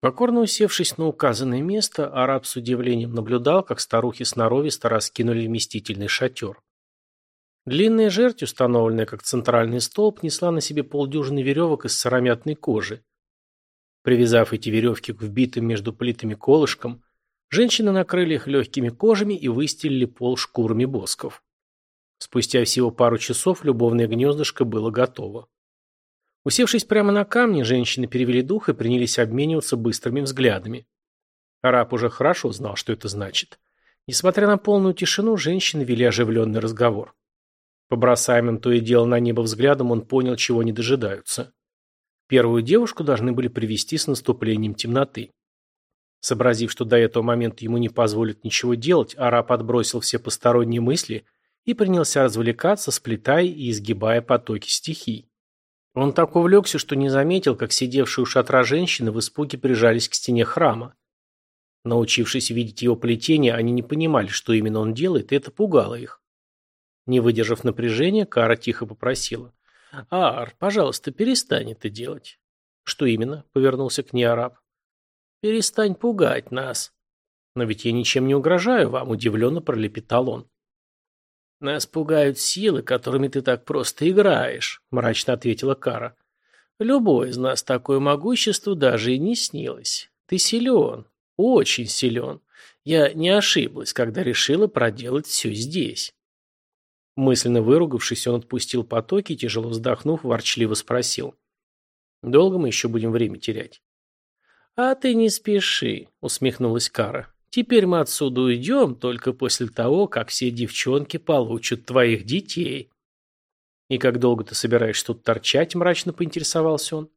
Покорно усевшись на указанное место, араб с удивлением наблюдал, как старухи сноровисто раскинули вместительный шатер. Длинная жерть, установленная как центральный столб, несла на себе полдюжины веревок из сыромятной кожи. Привязав эти веревки к вбитым между плитами колышкам, женщины накрыли их легкими кожами и выстелили пол шкурами босков. Спустя всего пару часов любовное гнездышко было готово. Усевшись прямо на камне, женщины перевели дух и принялись обмениваться быстрыми взглядами. Араб уже хорошо знал, что это значит. Несмотря на полную тишину, женщины вели оживленный разговор. По бросаемым то и дело на небо взглядом он понял, чего не дожидаются. Первую девушку должны были привести с наступлением темноты. Сообразив, что до этого момента ему не позволят ничего делать, араб отбросил все посторонние мысли и принялся развлекаться, сплетая и изгибая потоки стихий. Он так увлекся, что не заметил, как сидевшие у шатра женщины в испуге прижались к стене храма. Научившись видеть его плетение, они не понимали, что именно он делает, и это пугало их. Не выдержав напряжения, Кара тихо попросила. «Аар, пожалуйста, перестань это делать». «Что именно?» — повернулся к ней араб. «Перестань пугать нас». «Но ведь я ничем не угрожаю вам», — удивленно пролепетал он. «Нас пугают силы, которыми ты так просто играешь», — мрачно ответила Кара. «Любой из нас такое могущество даже и не снилось. Ты силен, очень силен. Я не ошиблась, когда решила проделать все здесь». Мысленно выругавшись, он отпустил потоки и, тяжело вздохнув, ворчливо спросил. «Долго мы еще будем время терять?» «А ты не спеши», — усмехнулась Кара. Теперь мы отсюда уйдем только после того, как все девчонки получат твоих детей. И как долго ты собираешься тут торчать, мрачно поинтересовался он.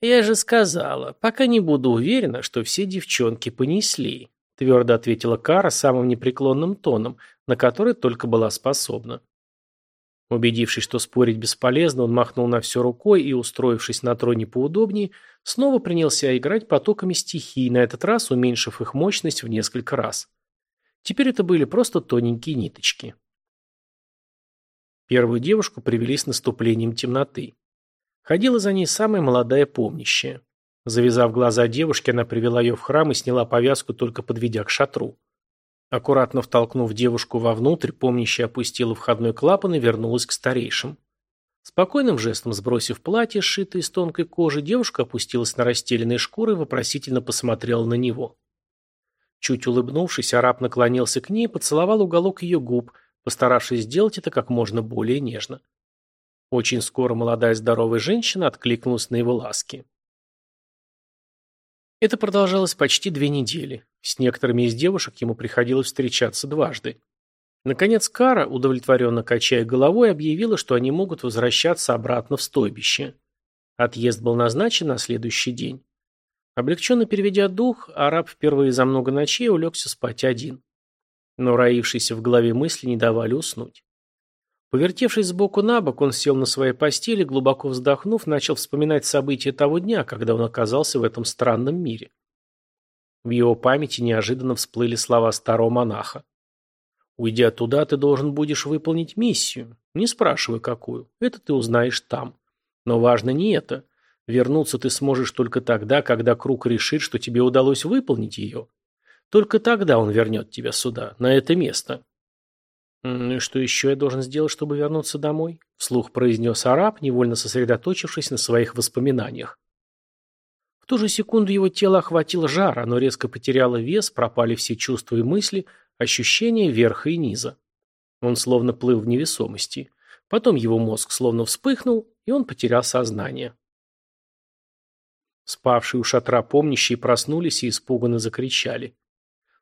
Я же сказала, пока не буду уверена, что все девчонки понесли, твердо ответила Кара самым непреклонным тоном, на который только была способна. Убедившись, что спорить бесполезно, он махнул на все рукой и, устроившись на троне поудобнее, снова принялся играть потоками стихий, на этот раз уменьшив их мощность в несколько раз. Теперь это были просто тоненькие ниточки. Первую девушку привели с наступлением темноты. Ходила за ней самая молодая помнящая. Завязав глаза девушки, она привела ее в храм и сняла повязку, только подведя к шатру. Аккуратно втолкнув девушку вовнутрь, помнящая опустила входной клапан и вернулась к старейшим. Спокойным жестом сбросив платье, сшитое из тонкой кожи, девушка опустилась на расстеленные шкуры и вопросительно посмотрела на него. Чуть улыбнувшись, араб наклонился к ней и поцеловал уголок ее губ, постаравшись сделать это как можно более нежно. Очень скоро молодая здоровая женщина откликнулась на его ласки. Это продолжалось почти две недели. С некоторыми из девушек ему приходилось встречаться дважды. Наконец Кара, удовлетворенно качая головой, объявила, что они могут возвращаться обратно в стойбище. Отъезд был назначен на следующий день. Облегченно переведя дух, араб впервые за много ночей улегся спать один. Но роившиеся в голове мысли не давали уснуть. Повертевшись сбоку на бок, он сел на своей постели, глубоко вздохнув, начал вспоминать события того дня, когда он оказался в этом странном мире. В его памяти неожиданно всплыли слова старого монаха. «Уйдя туда, ты должен будешь выполнить миссию. Не спрашивай, какую. Это ты узнаешь там. Но важно не это. Вернуться ты сможешь только тогда, когда круг решит, что тебе удалось выполнить ее. Только тогда он вернет тебя сюда, на это место. «Ну что еще я должен сделать, чтобы вернуться домой?» – вслух произнес араб, невольно сосредоточившись на своих воспоминаниях. В ту же секунду его тело охватило жар, оно резко потеряло вес, пропали все чувства и мысли, ощущения верха и низа. Он словно плыл в невесомости. Потом его мозг словно вспыхнул, и он потерял сознание. Спавшие у шатра помнящие проснулись и испуганно закричали.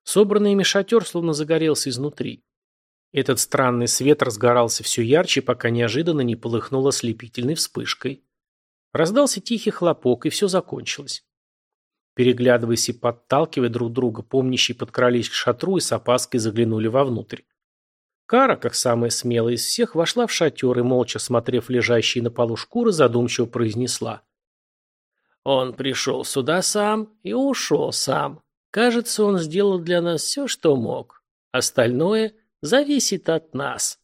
Собранный ими шатер словно загорелся изнутри. Этот странный свет разгорался все ярче, пока неожиданно не полыхнуло ослепительной вспышкой. Раздался тихий хлопок, и все закончилось. Переглядываясь и подталкивая друг друга, помнящие подкрались к шатру и с опаской заглянули вовнутрь. Кара, как самая смелая из всех, вошла в шатер и, молча смотрев лежащие на полу шкуры, задумчиво произнесла. «Он пришел сюда сам и ушел сам. Кажется, он сделал для нас все, что мог. Остальное зависит от нас.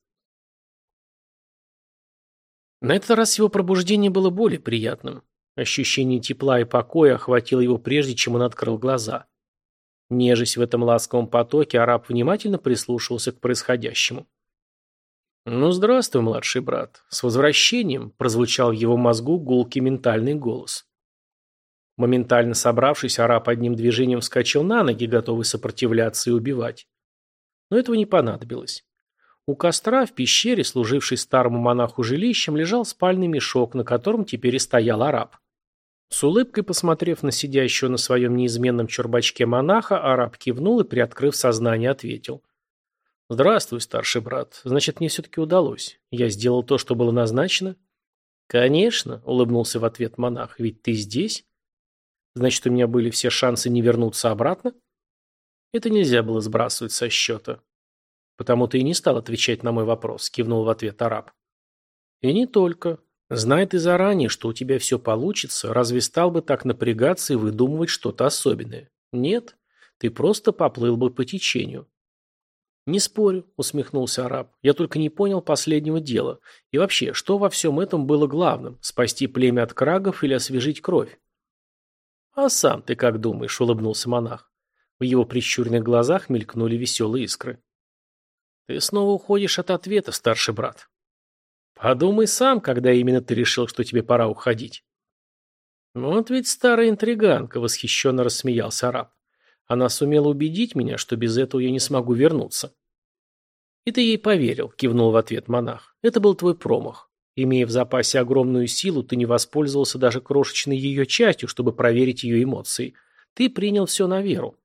На этот раз его пробуждение было более приятным. Ощущение тепла и покоя охватило его прежде, чем он открыл глаза. Нежесть в этом ласковом потоке, араб внимательно прислушивался к происходящему. «Ну, здравствуй, младший брат. С возвращением!» – прозвучал в его мозгу гулкий ментальный голос. Моментально собравшись, араб одним движением вскочил на ноги, готовый сопротивляться и убивать. Но этого не понадобилось. У костра в пещере, служившей старому монаху жилищем, лежал спальный мешок, на котором теперь и стоял араб. С улыбкой посмотрев на сидящего на своем неизменном чурбачке монаха, араб кивнул и, приоткрыв сознание, ответил. «Здравствуй, старший брат. Значит, мне все-таки удалось. Я сделал то, что было назначено?» «Конечно», — улыбнулся в ответ монах. «Ведь ты здесь?» «Значит, у меня были все шансы не вернуться обратно?» «Это нельзя было сбрасывать со счета». «Потому ты и не стал отвечать на мой вопрос», — кивнул в ответ араб. «И не только. Зная ты заранее, что у тебя все получится, разве стал бы так напрягаться и выдумывать что-то особенное? Нет, ты просто поплыл бы по течению. «Не спорю», — усмехнулся араб. «Я только не понял последнего дела. И вообще, что во всем этом было главным? Спасти племя от крагов или освежить кровь?» «А сам ты как думаешь?» — улыбнулся монах. В его прищуренных глазах мелькнули веселые искры. «Ты снова уходишь от ответа, старший брат». Подумай сам, когда именно ты решил, что тебе пора уходить. Вот ведь старая интриганка, восхищенно рассмеялся араб. Она сумела убедить меня, что без этого я не смогу вернуться. И ты ей поверил, кивнул в ответ монах. Это был твой промах. Имея в запасе огромную силу, ты не воспользовался даже крошечной ее частью, чтобы проверить ее эмоции. Ты принял все на веру.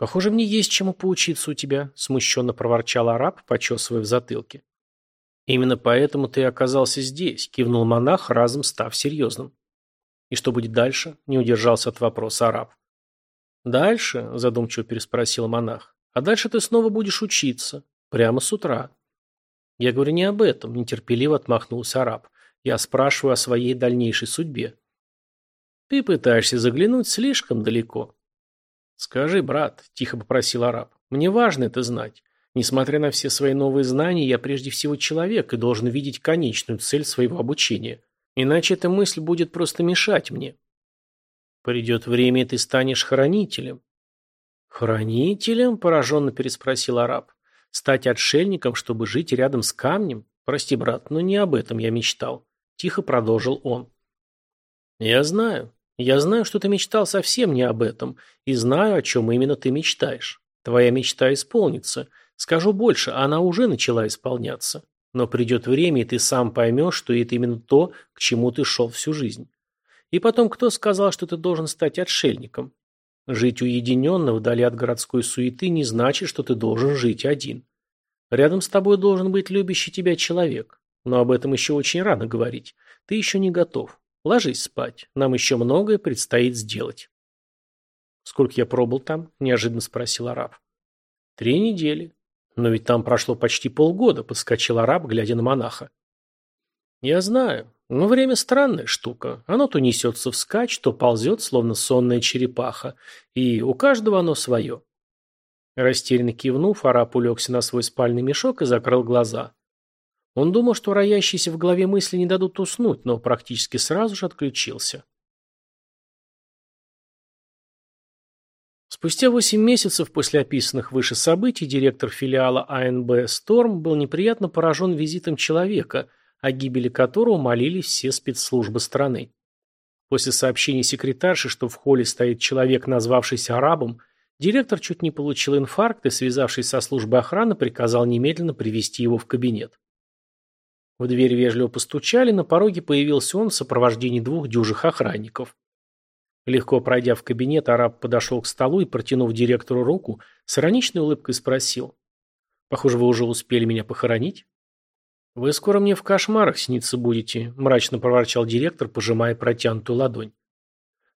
Похоже, мне есть чему поучиться у тебя, смущенно проворчал араб, почесывая в затылке. «Именно поэтому ты оказался здесь», – кивнул монах, разом став серьезным. «И что будет дальше?» – не удержался от вопроса араб. «Дальше?» – задумчиво переспросил монах. «А дальше ты снова будешь учиться. Прямо с утра». «Я говорю не об этом», – нетерпеливо отмахнулся араб. «Я спрашиваю о своей дальнейшей судьбе». «Ты пытаешься заглянуть слишком далеко». «Скажи, брат», – тихо попросил араб, – «мне важно это знать. Несмотря на все свои новые знания, я прежде всего человек и должен видеть конечную цель своего обучения. Иначе эта мысль будет просто мешать мне. Придет время, и ты станешь хранителем. Хранителем? Пораженно переспросил араб. Стать отшельником, чтобы жить рядом с камнем? Прости, брат, но не об этом я мечтал. Тихо продолжил он. Я знаю. Я знаю, что ты мечтал совсем не об этом, и знаю, о чем именно ты мечтаешь. Твоя мечта исполнится, Скажу больше, она уже начала исполняться. Но придет время, и ты сам поймешь, что это именно то, к чему ты шел всю жизнь. И потом, кто сказал, что ты должен стать отшельником? Жить уединенно, вдали от городской суеты, не значит, что ты должен жить один. Рядом с тобой должен быть любящий тебя человек. Но об этом еще очень рано говорить. Ты еще не готов. Ложись спать. Нам еще многое предстоит сделать. «Сколько я пробыл там?» – неожиданно спросил араб. «Три недели. «Но ведь там прошло почти полгода», — подскочил араб, глядя на монаха. «Я знаю. Но время странная штука. Оно то несется вскачь, то ползет, словно сонная черепаха. И у каждого оно свое». Растерянно кивнув, араб улегся на свой спальный мешок и закрыл глаза. Он думал, что роящиеся в голове мысли не дадут уснуть, но практически сразу же отключился. Спустя 8 месяцев после описанных выше событий директор филиала АНБ «Сторм» был неприятно поражен визитом человека, о гибели которого молились все спецслужбы страны. После сообщения секретарши, что в холле стоит человек, назвавшийся арабом, директор чуть не получил инфаркт и, связавшись со службой охраны, приказал немедленно привести его в кабинет. В дверь вежливо постучали, на пороге появился он в сопровождении двух дюжих охранников. Легко пройдя в кабинет, араб подошел к столу и, протянув директору руку, с ироничной улыбкой спросил. «Похоже, вы уже успели меня похоронить?» «Вы скоро мне в кошмарах сниться будете», – мрачно проворчал директор, пожимая протянутую ладонь.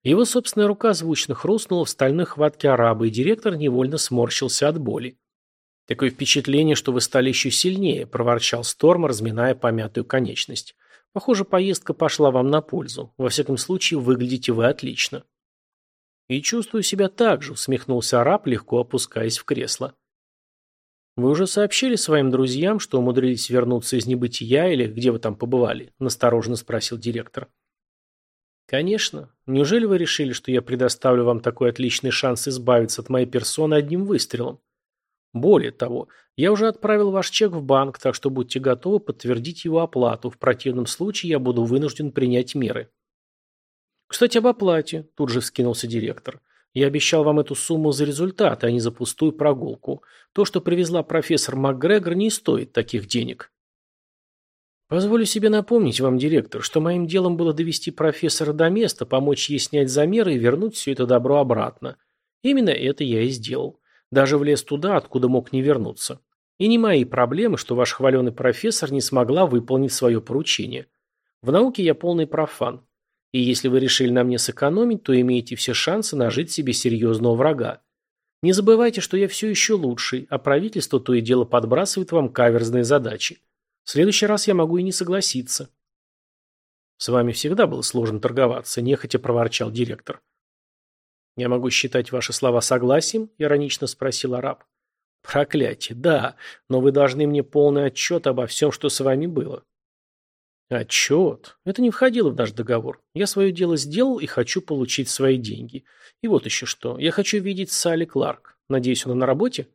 Его собственная рука звучно хрустнула в стальной хватке араба, и директор невольно сморщился от боли. «Такое впечатление, что вы стали еще сильнее», – проворчал Сторм, разминая помятую конечность. Похоже, поездка пошла вам на пользу. Во всяком случае, выглядите вы отлично. И чувствую себя так же, усмехнулся араб, легко опускаясь в кресло. Вы уже сообщили своим друзьям, что умудрились вернуться из небытия или где вы там побывали? Настороженно спросил директор. Конечно. Неужели вы решили, что я предоставлю вам такой отличный шанс избавиться от моей персоны одним выстрелом? Более того, я уже отправил ваш чек в банк, так что будьте готовы подтвердить его оплату. В противном случае я буду вынужден принять меры. Кстати, об оплате, тут же вскинулся директор. Я обещал вам эту сумму за результат, а не за пустую прогулку. То, что привезла профессор МакГрегор, не стоит таких денег. Позволю себе напомнить вам, директор, что моим делом было довести профессора до места, помочь ей снять замеры и вернуть все это добро обратно. Именно это я и сделал. Даже влез туда, откуда мог не вернуться. И не мои проблемы, что ваш хваленый профессор не смогла выполнить свое поручение. В науке я полный профан. И если вы решили на мне сэкономить, то имеете все шансы нажить себе серьезного врага. Не забывайте, что я все еще лучший, а правительство то и дело подбрасывает вам каверзные задачи. В следующий раз я могу и не согласиться. С вами всегда было сложно торговаться, нехотя проворчал директор. «Я могу считать ваши слова согласием?» – иронично спросил араб. «Проклятие, да, но вы должны мне полный отчет обо всем, что с вами было». «Отчет? Это не входило в наш договор. Я свое дело сделал и хочу получить свои деньги. И вот еще что. Я хочу видеть Салли Кларк. Надеюсь, она на работе?»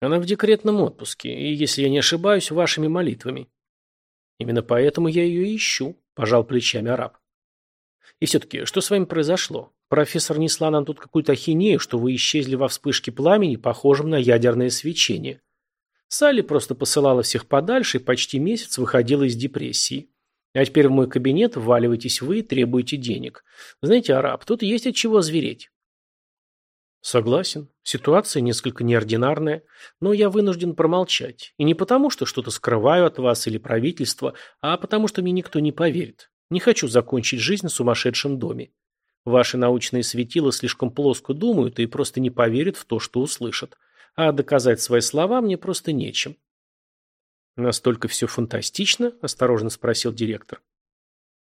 «Она в декретном отпуске, и, если я не ошибаюсь, вашими молитвами». «Именно поэтому я ее ищу», – пожал плечами араб. «И все-таки, что с вами произошло? Профессор несла нам тут какую-то ахинею, что вы исчезли во вспышке пламени, похожем на ядерное свечение. Салли просто посылала всех подальше и почти месяц выходила из депрессии. А теперь в мой кабинет вваливаетесь вы и требуете денег. Знаете, араб, тут есть от чего звереть. Согласен. Ситуация несколько неординарная, но я вынужден промолчать. И не потому, что что-то скрываю от вас или правительства, а потому, что мне никто не поверит. Не хочу закончить жизнь в сумасшедшем доме. Ваши научные светила слишком плоско думают и просто не поверят в то, что услышат. А доказать свои слова мне просто нечем. Настолько все фантастично? Осторожно спросил директор.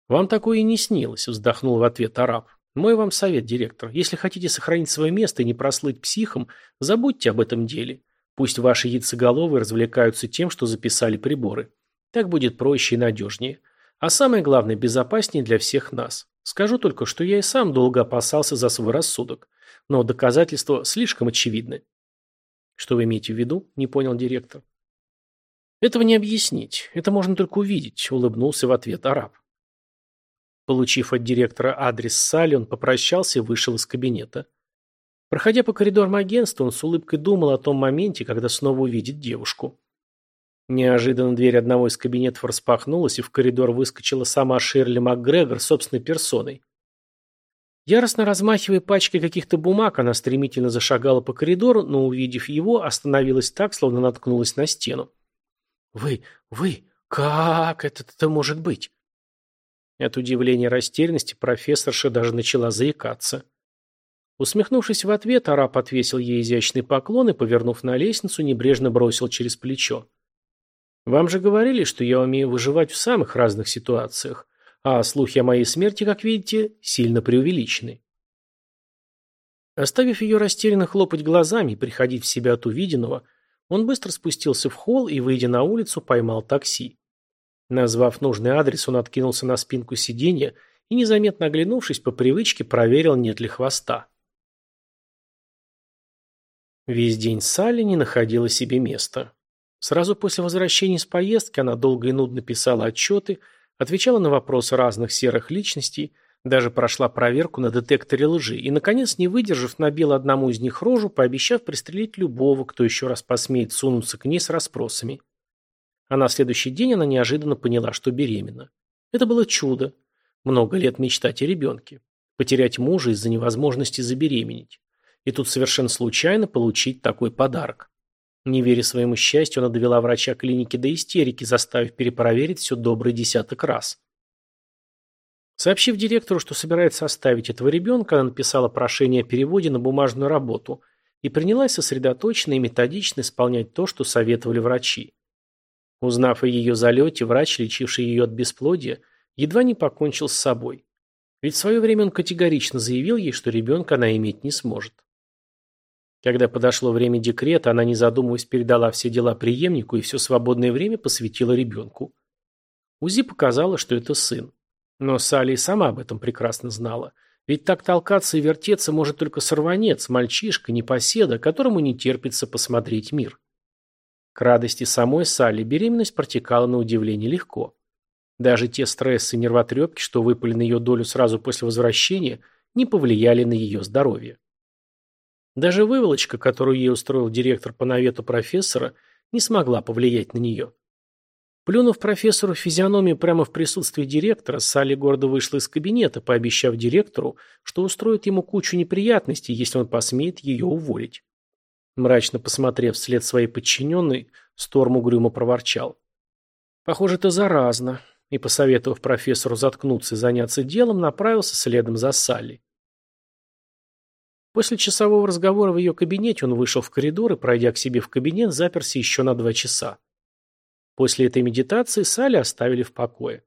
Вам такое и не снилось, вздохнул в ответ араб. Мой вам совет, директор. Если хотите сохранить свое место и не прослыть психом, забудьте об этом деле. Пусть ваши яйцеголовые развлекаются тем, что записали приборы. Так будет проще и надежнее. А самое главное, безопаснее для всех нас. Скажу только, что я и сам долго опасался за свой рассудок. Но доказательства слишком очевидны. Что вы имеете в виду? Не понял директор. Этого не объяснить. Это можно только увидеть, улыбнулся в ответ араб. Получив от директора адрес Салли, он попрощался и вышел из кабинета. Проходя по коридорам агентства, он с улыбкой думал о том моменте, когда снова увидит девушку. Неожиданно дверь одного из кабинетов распахнулась, и в коридор выскочила сама Ширли МакГрегор собственной персоной. Яростно размахивая пачкой каких-то бумаг, она стремительно зашагала по коридору, но, увидев его, остановилась так, словно наткнулась на стену. «Вы, вы, как это, это может быть?» От удивления и растерянности профессорша даже начала заикаться. Усмехнувшись в ответ, араб отвесил ей изящный поклон и, повернув на лестницу, небрежно бросил через плечо. Вам же говорили, что я умею выживать в самых разных ситуациях, а слухи о моей смерти, как видите, сильно преувеличены. Оставив ее растерянно хлопать глазами и приходить в себя от увиденного, он быстро спустился в холл и, выйдя на улицу, поймал такси. Назвав нужный адрес, он откинулся на спинку сиденья и, незаметно оглянувшись, по привычке проверил, нет ли хвоста. Весь день Салли не находила себе места. Сразу после возвращения с поездки она долго и нудно писала отчеты, отвечала на вопросы разных серых личностей, даже прошла проверку на детекторе лжи и, наконец, не выдержав, набила одному из них рожу, пообещав пристрелить любого, кто еще раз посмеет сунуться к ней с расспросами. А на следующий день она неожиданно поняла, что беременна. Это было чудо. Много лет мечтать о ребенке. Потерять мужа из-за невозможности забеременеть. И тут совершенно случайно получить такой подарок. Не веря своему счастью, она довела врача клиники до истерики, заставив перепроверить все добрый десяток раз. Сообщив директору, что собирается оставить этого ребенка, она написала прошение о переводе на бумажную работу и принялась сосредоточенно и методично исполнять то, что советовали врачи. Узнав о ее залете, врач, лечивший ее от бесплодия, едва не покончил с собой. Ведь в свое время он категорично заявил ей, что ребенка она иметь не сможет. Когда подошло время декрета, она, не задумываясь, передала все дела преемнику и все свободное время посвятила ребенку. УЗИ показало, что это сын. Но Салли сама об этом прекрасно знала. Ведь так толкаться и вертеться может только сорванец, мальчишка, непоседа, которому не терпится посмотреть мир. К радости самой Салли беременность протекала на удивление легко. Даже те стрессы и нервотрепки, что выпали на ее долю сразу после возвращения, не повлияли на ее здоровье. Даже выволочка, которую ей устроил директор по навету профессора, не смогла повлиять на нее. Плюнув профессору физиономию прямо в присутствии директора, Салли гордо вышла из кабинета, пообещав директору, что устроит ему кучу неприятностей, если он посмеет ее уволить. Мрачно посмотрев вслед своей подчиненной, Сторм угрюмо проворчал. «Похоже, это заразно», и, посоветовав профессору заткнуться и заняться делом, направился следом за Салли. После часового разговора в ее кабинете он вышел в коридор и, пройдя к себе в кабинет, заперся еще на два часа. После этой медитации Салли оставили в покое.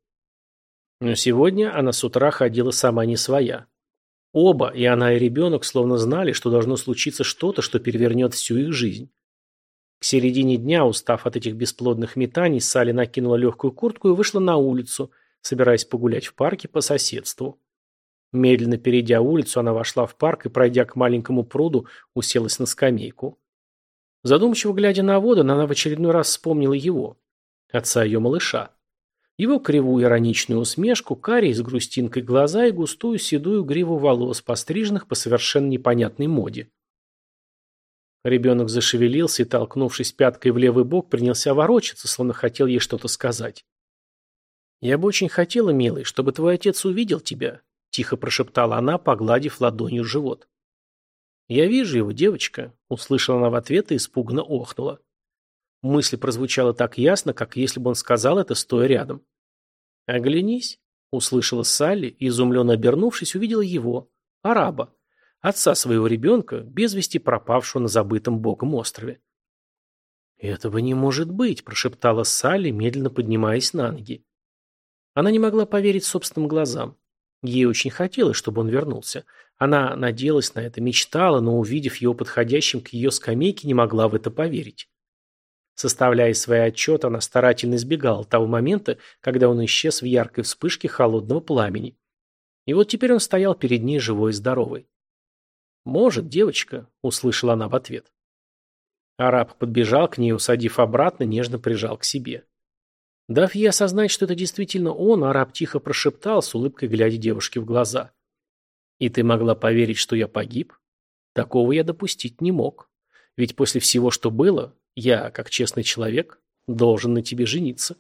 Но сегодня она с утра ходила сама не своя. Оба, и она, и ребенок, словно знали, что должно случиться что-то, что перевернет всю их жизнь. К середине дня, устав от этих бесплодных метаний, Салли накинула легкую куртку и вышла на улицу, собираясь погулять в парке по соседству. Медленно перейдя улицу, она вошла в парк и, пройдя к маленькому пруду, уселась на скамейку. Задумчиво глядя на воду, она в очередной раз вспомнила его, отца ее малыша. Его кривую ироничную усмешку, карие с грустинкой глаза и густую седую гриву волос, постриженных по совершенно непонятной моде. Ребенок зашевелился и, толкнувшись пяткой в левый бок, принялся ворочаться, словно хотел ей что-то сказать. «Я бы очень хотела, милый, чтобы твой отец увидел тебя», Тихо прошептала она, погладив ладонью живот. «Я вижу его, девочка», — услышала она в ответ и испуганно охнула. Мысль прозвучала так ясно, как если бы он сказал это, стоя рядом. «Оглянись», — услышала Салли и, изумленно обернувшись, увидела его, араба, отца своего ребенка, без вести пропавшего на забытом богом острове. «Этого не может быть», — прошептала Салли, медленно поднимаясь на ноги. Она не могла поверить собственным глазам. Ей очень хотелось, чтобы он вернулся. Она надеялась на это, мечтала, но, увидев его подходящим к ее скамейке, не могла в это поверить. Составляя свои отчеты, она старательно избегала того момента, когда он исчез в яркой вспышке холодного пламени. И вот теперь он стоял перед ней живой и здоровый. «Может, девочка», — услышала она в ответ. Араб подбежал к ней, усадив обратно, нежно прижал к себе. Дав ей осознать, что это действительно он, араб тихо прошептал, с улыбкой глядя девушке в глаза. «И ты могла поверить, что я погиб? Такого я допустить не мог. Ведь после всего, что было, я, как честный человек, должен на тебе жениться».